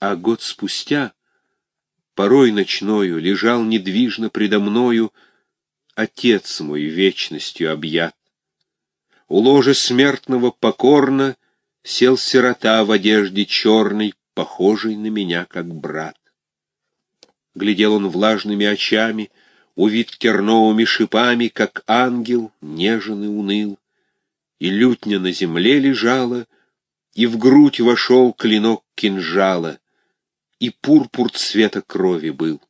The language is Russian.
А год спустя, порой ночною, лежал недвижно предо мною Отец мой вечностью объят. У ложа смертного покорно Сел сирота в одежде черной, Похожий на меня, как брат. Глядел он влажными очами, Увид терновыми шипами, Как ангел, нежен и уныл. И лютня на земле лежала, И в грудь вошел клинок кинжала, И пурпур цвета крови был.